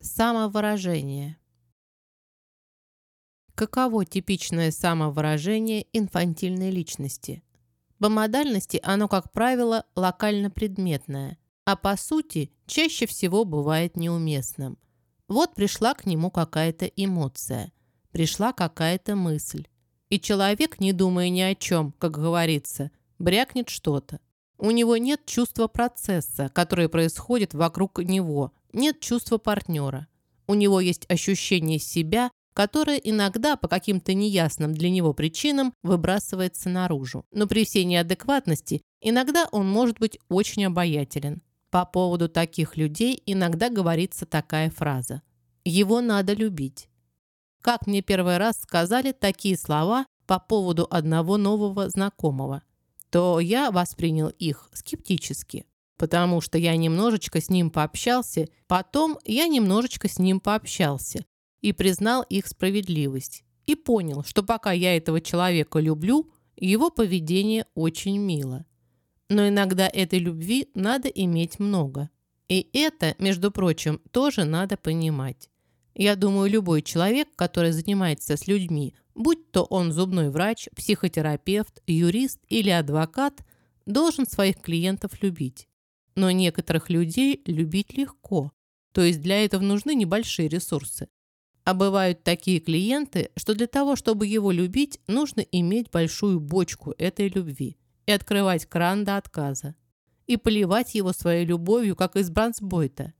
Самовыражение. Каково типичное самовыражение инфантильной личности? По модальности оно, как правило, локально-предметное, а по сути чаще всего бывает неуместным. Вот пришла к нему какая-то эмоция, пришла какая-то мысль. И человек, не думая ни о чем, как говорится, брякнет что-то. У него нет чувства процесса, который происходит вокруг него, нет чувства партнера. У него есть ощущение себя, которое иногда по каким-то неясным для него причинам выбрасывается наружу. Но при всей неадекватности иногда он может быть очень обаятелен. По поводу таких людей иногда говорится такая фраза «Его надо любить». Как мне первый раз сказали такие слова по поводу одного нового знакомого, то я воспринял их скептически потому что я немножечко с ним пообщался, потом я немножечко с ним пообщался и признал их справедливость. И понял, что пока я этого человека люблю, его поведение очень мило. Но иногда этой любви надо иметь много. И это, между прочим, тоже надо понимать. Я думаю, любой человек, который занимается с людьми, будь то он зубной врач, психотерапевт, юрист или адвокат, должен своих клиентов любить. Но некоторых людей любить легко, то есть для этого нужны небольшие ресурсы. А бывают такие клиенты, что для того, чтобы его любить, нужно иметь большую бочку этой любви и открывать кран до отказа. И поливать его своей любовью, как из бронзбойта.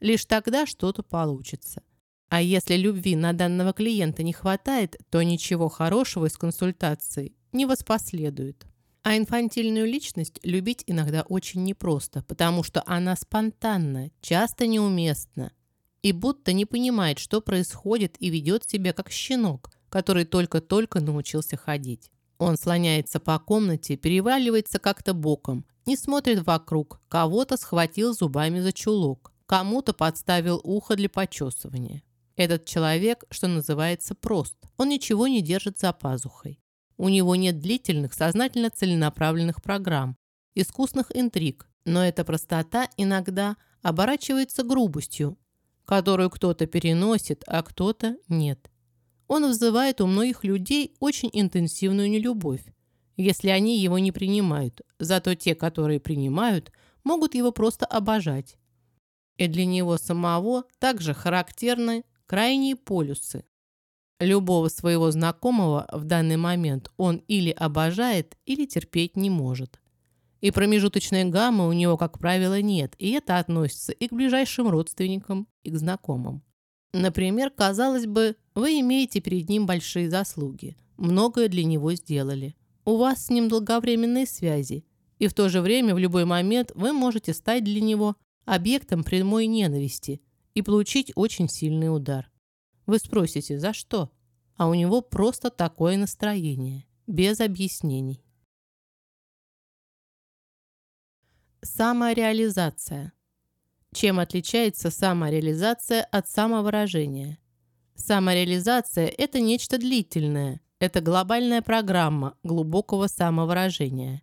Лишь тогда что-то получится. А если любви на данного клиента не хватает, то ничего хорошего из консультации не воспоследует. А инфантильную личность любить иногда очень непросто, потому что она спонтанна, часто неуместна и будто не понимает, что происходит и ведет себя как щенок, который только-только научился ходить. Он слоняется по комнате, переваливается как-то боком, не смотрит вокруг, кого-то схватил зубами за чулок, кому-то подставил ухо для почесывания. Этот человек, что называется, прост. Он ничего не держит за пазухой. У него нет длительных, сознательно целенаправленных программ, искусных интриг, но эта простота иногда оборачивается грубостью, которую кто-то переносит, а кто-то нет. Он вызывает у многих людей очень интенсивную нелюбовь, если они его не принимают, зато те, которые принимают, могут его просто обожать. И для него самого также характерны крайние полюсы, Любого своего знакомого в данный момент он или обожает, или терпеть не может. И промежуточной гаммы у него, как правило, нет, и это относится и к ближайшим родственникам, и к знакомым. Например, казалось бы, вы имеете перед ним большие заслуги, многое для него сделали. У вас с ним долговременные связи, и в то же время в любой момент вы можете стать для него объектом прямой ненависти и получить очень сильный удар. Вы спросите, за что? А у него просто такое настроение, без объяснений. Самореализация. Чем отличается самореализация от самовыражения? Самореализация – это нечто длительное, это глобальная программа глубокого самовыражения.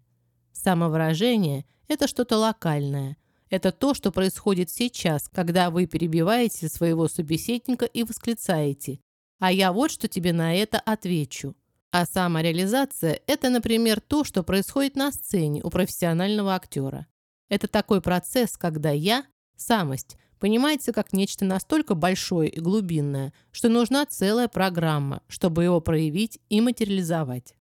Самовыражение – это что-то локальное, это то, что происходит сейчас, когда вы перебиваете своего собеседника и восклицаете «А я вот что тебе на это отвечу». А самореализация – это, например, то, что происходит на сцене у профессионального актера. Это такой процесс, когда я, самость, понимается как нечто настолько большое и глубинное, что нужна целая программа, чтобы его проявить и материализовать.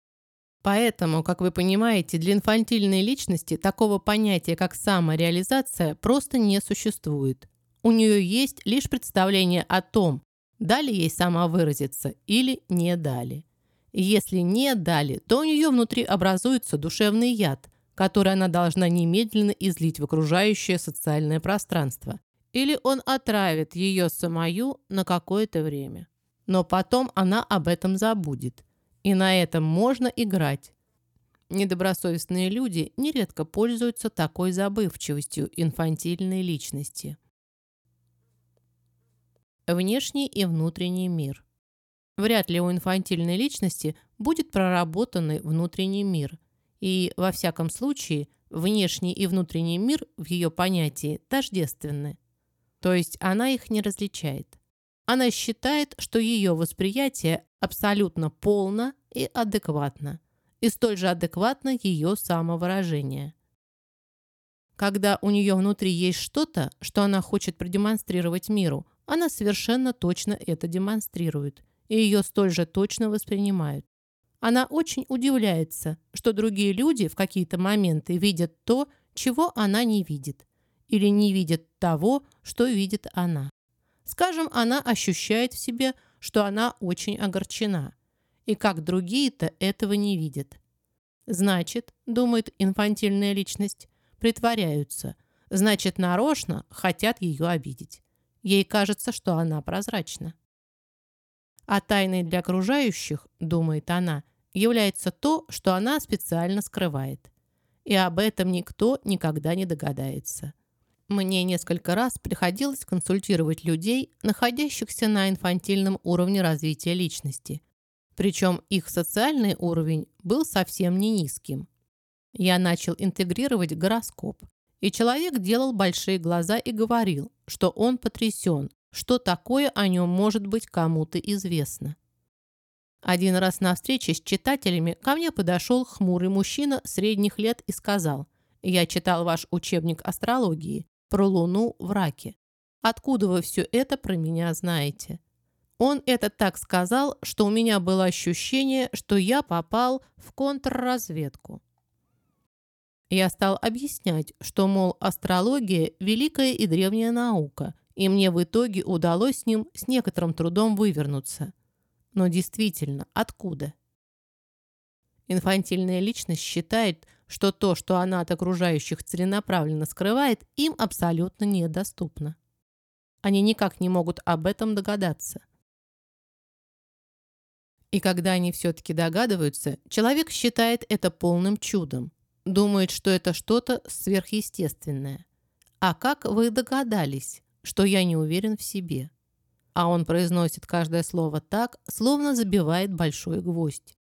Поэтому, как вы понимаете, для инфантильной личности такого понятия, как самореализация, просто не существует. У нее есть лишь представление о том, дали ей сама выразиться или не дали. Если не дали, то у нее внутри образуется душевный яд, который она должна немедленно излить в окружающее социальное пространство. Или он отравит ее самую на какое-то время. Но потом она об этом забудет. И на этом можно играть. Недобросовестные люди нередко пользуются такой забывчивостью инфантильной личности. Внешний и внутренний мир. Вряд ли у инфантильной личности будет проработанный внутренний мир. И, во всяком случае, внешний и внутренний мир в ее понятии тождественны. То есть она их не различает. Она считает, что ее восприятие абсолютно полно и адекватно, и столь же адекватно ее самовыражение. Когда у нее внутри есть что-то, что она хочет продемонстрировать миру, она совершенно точно это демонстрирует, и ее столь же точно воспринимают. Она очень удивляется, что другие люди в какие-то моменты видят то, чего она не видит, или не видят того, что видит она. Скажем, она ощущает в себе, что она очень огорчена, и как другие-то этого не видят. Значит, думает инфантильная личность, притворяются, значит, нарочно хотят ее обидеть. Ей кажется, что она прозрачна. А тайной для окружающих, думает она, является то, что она специально скрывает. И об этом никто никогда не догадается. Мне несколько раз приходилось консультировать людей, находящихся на инфантильном уровне развития личности. Причем их социальный уровень был совсем не низким. Я начал интегрировать гороскоп, и человек делал большие глаза и говорил, что он потрясен, что такое о нем может быть кому-то известно. Один раз на встрече с читателями ко мне подошел хмурый мужчина средних лет и сказал, «Я читал ваш учебник астрологии про Луну в раке. Откуда вы все это про меня знаете?» Он это так сказал, что у меня было ощущение, что я попал в контрразведку. Я стал объяснять, что, мол, астрология – великая и древняя наука, и мне в итоге удалось с ним с некоторым трудом вывернуться. Но действительно, откуда? Инфантильная личность считает, что то, что она от окружающих целенаправленно скрывает, им абсолютно недоступно. Они никак не могут об этом догадаться. И когда они все-таки догадываются, человек считает это полным чудом, думает, что это что-то сверхъестественное. А как вы догадались, что я не уверен в себе? а он произносит каждое слово так, словно забивает большой гвоздь.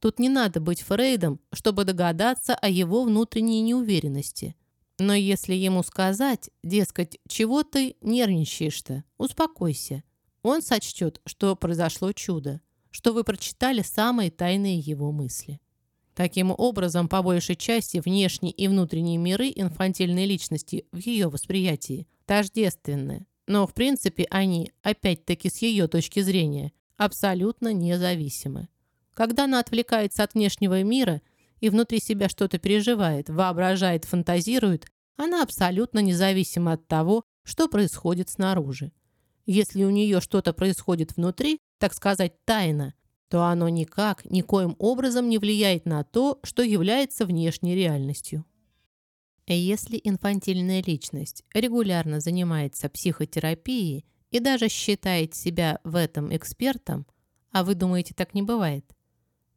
Тут не надо быть Фрейдом, чтобы догадаться о его внутренней неуверенности. Но если ему сказать, дескать, чего ты нервничаешь-то, успокойся, он сочтет, что произошло чудо, что вы прочитали самые тайные его мысли. Таким образом, по большей части внешние и внутренние миры инфантильной личности в ее восприятии тождественны, но, в принципе, они, опять-таки с ее точки зрения, абсолютно независимы. Когда она отвлекается от внешнего мира и внутри себя что-то переживает, воображает, фантазирует, она абсолютно независима от того, что происходит снаружи. Если у нее что-то происходит внутри, так сказать, тайна, то оно никак, никоим образом не влияет на то, что является внешней реальностью. Если инфантильная личность регулярно занимается психотерапией и даже считает себя в этом экспертом, а вы думаете, так не бывает,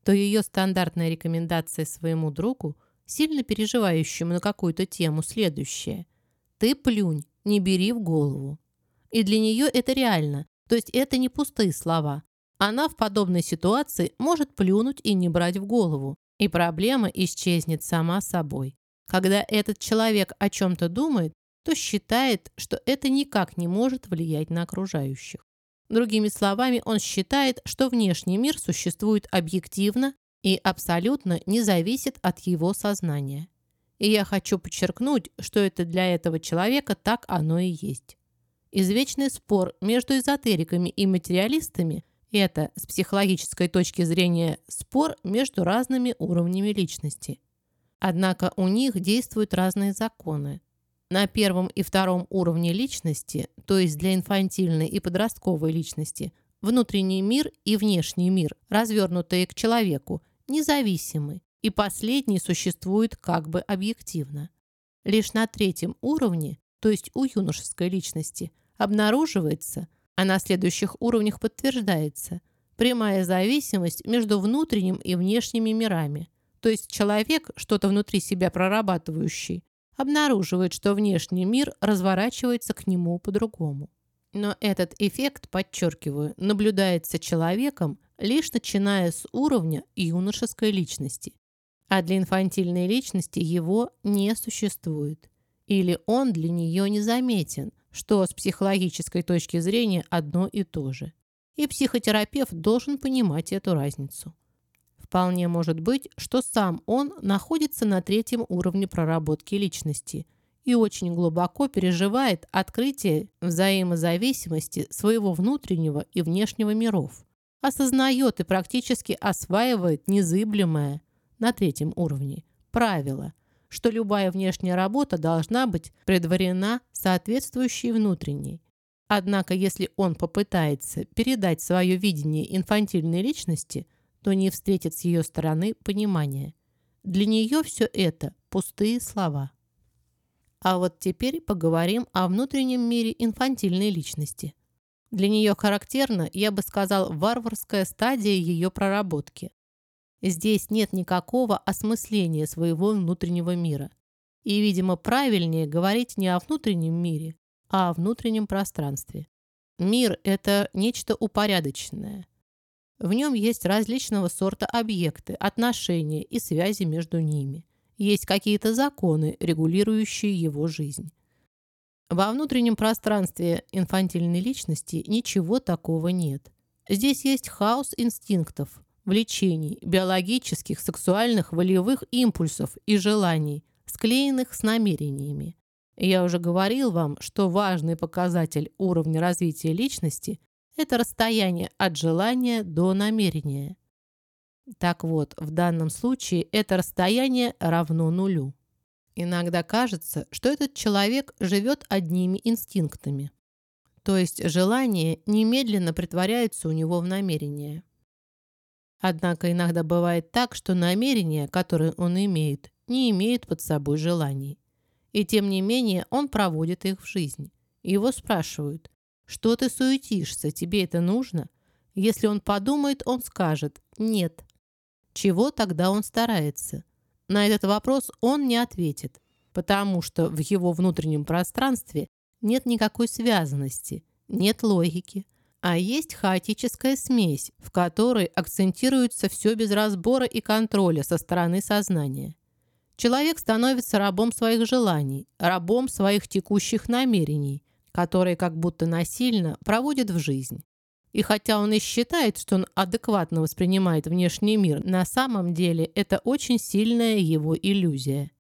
то ее стандартная рекомендация своему другу, сильно переживающему на какую-то тему, следующая. «Ты плюнь, не бери в голову». И для нее это реально, то есть это не пустые слова. Она в подобной ситуации может плюнуть и не брать в голову, и проблема исчезнет сама собой. Когда этот человек о чем-то думает, то считает, что это никак не может влиять на окружающих. Другими словами, он считает, что внешний мир существует объективно и абсолютно не зависит от его сознания. И я хочу подчеркнуть, что это для этого человека так оно и есть. Извечный спор между эзотериками и материалистами – это, с психологической точки зрения, спор между разными уровнями личности – Однако у них действуют разные законы. На первом и втором уровне личности, то есть для инфантильной и подростковой личности, внутренний мир и внешний мир, развернутые к человеку, независимы, и последний существует как бы объективно. Лишь на третьем уровне, то есть у юношеской личности, обнаруживается, а на следующих уровнях подтверждается, прямая зависимость между внутренним и внешними мирами – то есть человек, что-то внутри себя прорабатывающий, обнаруживает, что внешний мир разворачивается к нему по-другому. Но этот эффект, подчеркиваю, наблюдается человеком, лишь начиная с уровня юношеской личности. А для инфантильной личности его не существует. Или он для нее незаметен, что с психологической точки зрения одно и то же. И психотерапевт должен понимать эту разницу. Вполне может быть, что сам он находится на третьем уровне проработки личности и очень глубоко переживает открытие взаимозависимости своего внутреннего и внешнего миров, осознает и практически осваивает незыблемое на третьем уровне правило, что любая внешняя работа должна быть предварена соответствующей внутренней. Однако, если он попытается передать свое видение инфантильной личности – то не встретит с ее стороны понимания. Для нее все это пустые слова. А вот теперь поговорим о внутреннем мире инфантильной личности. Для нее характерна, я бы сказал, варварская стадия ее проработки. Здесь нет никакого осмысления своего внутреннего мира. И, видимо, правильнее говорить не о внутреннем мире, а о внутреннем пространстве. Мир – это нечто упорядоченное, в нем есть различного сорта объекты, отношения и связи между ними. Есть какие-то законы, регулирующие его жизнь. Во внутреннем пространстве инфантильной личности ничего такого нет. Здесь есть хаос инстинктов, влечений, биологических, сексуальных, волевых импульсов и желаний, склеенных с намерениями. Я уже говорил вам, что важный показатель уровня развития личности это расстояние от желания до намерения. Так вот, в данном случае это расстояние равно нулю. Иногда кажется, что этот человек живет одними инстинктами. То есть желание немедленно притворяется у него в намерение. Однако иногда бывает так, что намерения, которые он имеет, не имеют под собой желаний. И тем не менее он проводит их в жизнь. Его спрашивают, что ты суетишься? Тебе это нужно? Если он подумает, он скажет «нет». Чего тогда он старается? На этот вопрос он не ответит, потому что в его внутреннем пространстве нет никакой связанности, нет логики, а есть хаотическая смесь, в которой акцентируется все без разбора и контроля со стороны сознания. Человек становится рабом своих желаний, рабом своих текущих намерений, которые как будто насильно проводит в жизнь. И хотя он и считает, что он адекватно воспринимает внешний мир, на самом деле это очень сильная его иллюзия.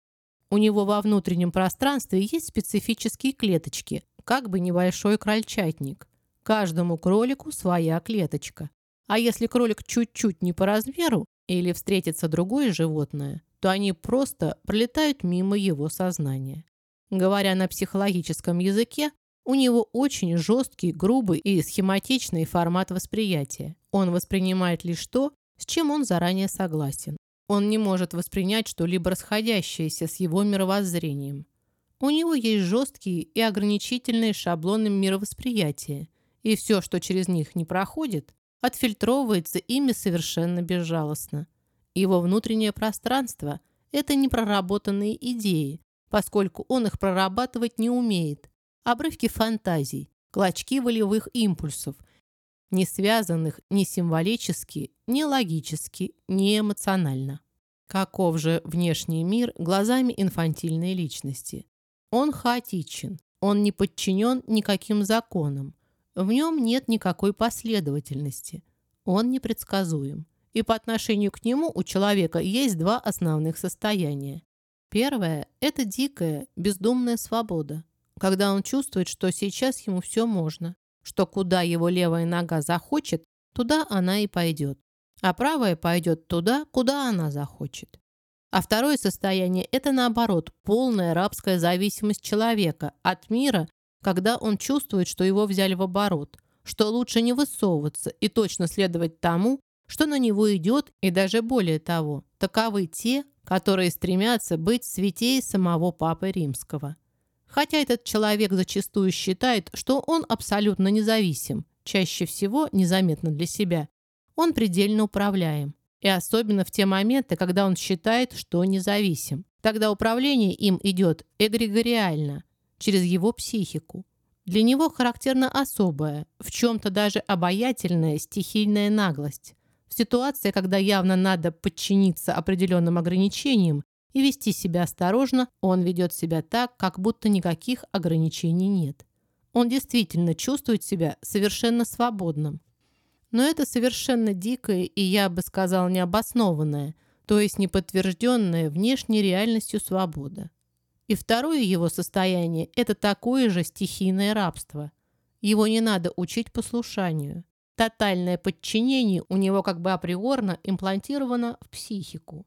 У него во внутреннем пространстве есть специфические клеточки, как бы небольшой крольчатник. Каждому кролику своя клеточка. А если кролик чуть-чуть не по размеру или встретится другое животное, то они просто пролетают мимо его сознания. Говоря на психологическом языке, у него очень жесткий, грубый и схематичный формат восприятия. Он воспринимает лишь то, с чем он заранее согласен. Он не может воспринять что-либо расходящееся с его мировоззрением. У него есть жесткие и ограничительные шаблоны мировосприятия, и все, что через них не проходит, отфильтровывается ими совершенно безжалостно. Его внутреннее пространство – это непроработанные идеи, поскольку он их прорабатывать не умеет, обрывки фантазий, клочки волевых импульсов, не связанных ни символически, ни логически, ни эмоционально. Каков же внешний мир глазами инфантильной личности? Он хаотичен, он не подчинен никаким законам, в нем нет никакой последовательности, он непредсказуем. И по отношению к нему у человека есть два основных состояния. Первое – это дикая, бездумная свобода, когда он чувствует, что сейчас ему все можно, что куда его левая нога захочет, туда она и пойдет, а правая пойдет туда, куда она захочет. А второе состояние – это наоборот, полная рабская зависимость человека от мира, когда он чувствует, что его взяли в оборот, что лучше не высовываться и точно следовать тому, что на него идет, и даже более того, таковы те, которые стремятся быть святей самого Папы Римского. Хотя этот человек зачастую считает, что он абсолютно независим, чаще всего незаметно для себя. Он предельно управляем. И особенно в те моменты, когда он считает, что независим. Тогда управление им идет эгрегориально, через его психику. Для него характерна особая, в чем-то даже обаятельная стихийная наглость. В ситуации, когда явно надо подчиниться определенным ограничениям, и вести себя осторожно, он ведет себя так, как будто никаких ограничений нет. Он действительно чувствует себя совершенно свободным. Но это совершенно дикое и, я бы сказал, необоснованное, то есть неподтвержденная внешней реальностью свобода. И второе его состояние – это такое же стихийное рабство. Его не надо учить послушанию. Тотальное подчинение у него как бы априорно имплантировано в психику.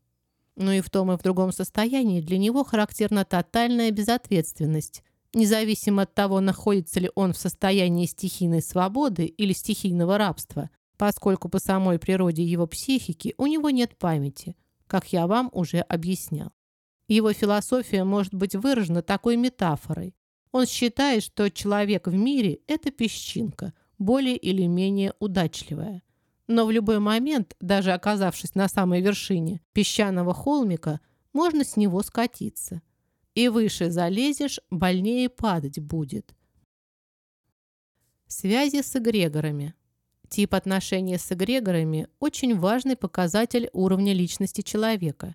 Но и в том и в другом состоянии для него характерна тотальная безответственность, независимо от того, находится ли он в состоянии стихийной свободы или стихийного рабства, поскольку по самой природе его психики у него нет памяти, как я вам уже объяснял. Его философия может быть выражена такой метафорой. Он считает, что человек в мире – это песчинка, более или менее удачливая. Но в любой момент, даже оказавшись на самой вершине песчаного холмика, можно с него скатиться. И выше залезешь, больнее падать будет. Связи с эгрегорами. Тип отношений с эгрегорами – очень важный показатель уровня личности человека.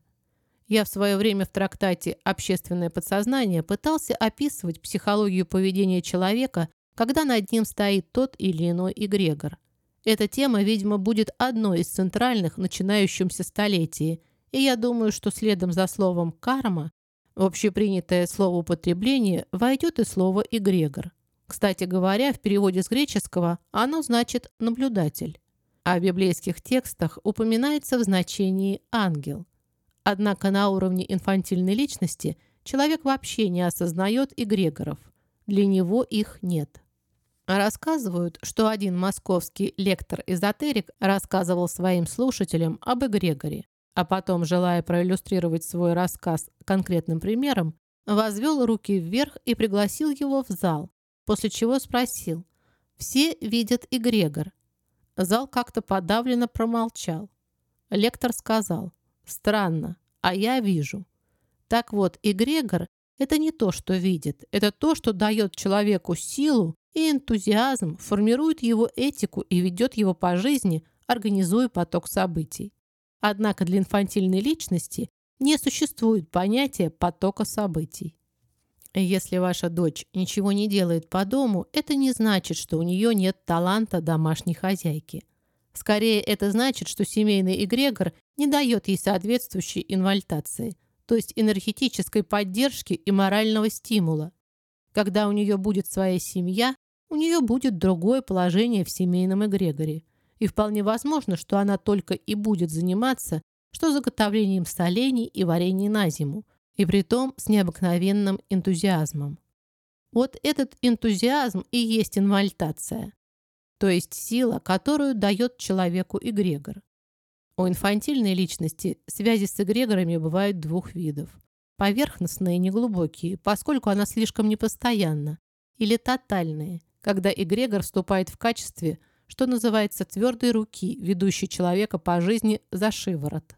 Я в свое время в трактате «Общественное подсознание» пытался описывать психологию поведения человека, когда над ним стоит тот или иной эгрегор – эта тема, видимо, будет одной из центральных в начинающемся столетии, и я думаю, что следом за словом «карма» в общепринятое словоупотребление войдет и слово «эгрегор». Кстати говоря, в переводе с греческого оно значит «наблюдатель», а в библейских текстах упоминается в значении «ангел». Однако на уровне инфантильной личности человек вообще не осознает эгрегоров. Для него их нет. Рассказывают, что один московский лектор-эзотерик рассказывал своим слушателям об эгрегоре, а потом, желая проиллюстрировать свой рассказ конкретным примером, возвел руки вверх и пригласил его в зал, после чего спросил «Все видят эгрегор?» Зал как-то подавленно промолчал. Лектор сказал «Странно, а я вижу». Так вот, эгрегор – это не то, что видит, это то, что дает человеку силу и энтузиазм формирует его этику и ведет его по жизни, организуя поток событий. Однако для инфантильной личности не существует понятия потока событий. Если ваша дочь ничего не делает по дому, это не значит, что у нее нет таланта домашней хозяйки. Скорее, это значит, что семейный эгрегор не дает ей соответствующей инвальтации, то есть энергетической поддержки и морального стимула. Когда у нее будет своя семья, у нее будет другое положение в семейном эгрегоре. И вполне возможно, что она только и будет заниматься, что заготовлением солений и варений на зиму, и при том с необыкновенным энтузиазмом. Вот этот энтузиазм и есть инвальтация, то есть сила, которую дает человеку эгрегор. У инфантильной личности связи с эгрегорами бывают двух видов. Поверхностные и неглубокие, поскольку она слишком непостоянна, или тотальные, когда эгрегор вступает в качестве, что называется, твердой руки, ведущей человека по жизни за шиворот.